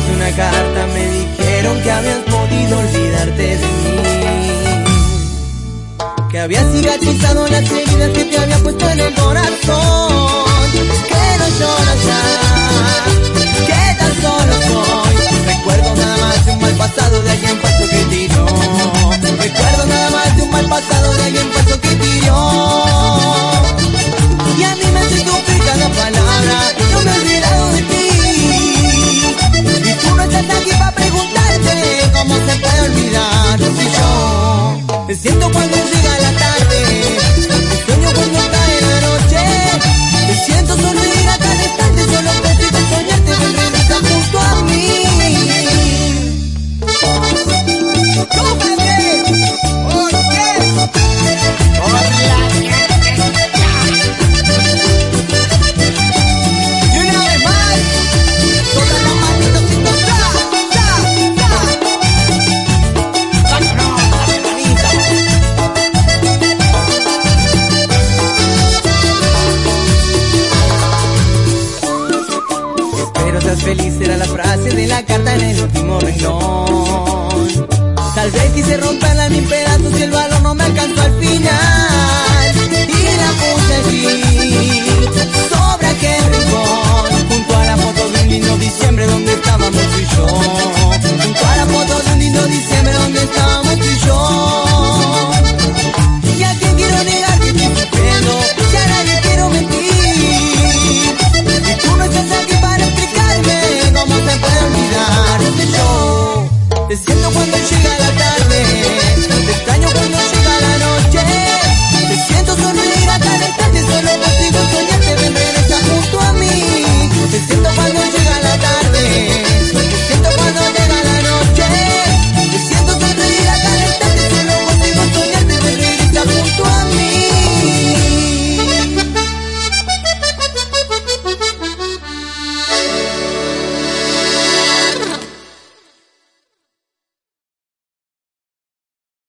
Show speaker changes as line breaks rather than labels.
una carta, me dijeron que habías podido olvidarte de mí. Que habías cicatrizado las heridas que te había puesto en el corazón. Me siento cual Feliz era la frase de la carta en el último renglón. Tal vez quise romperla en mil pedazos y el valor. Galata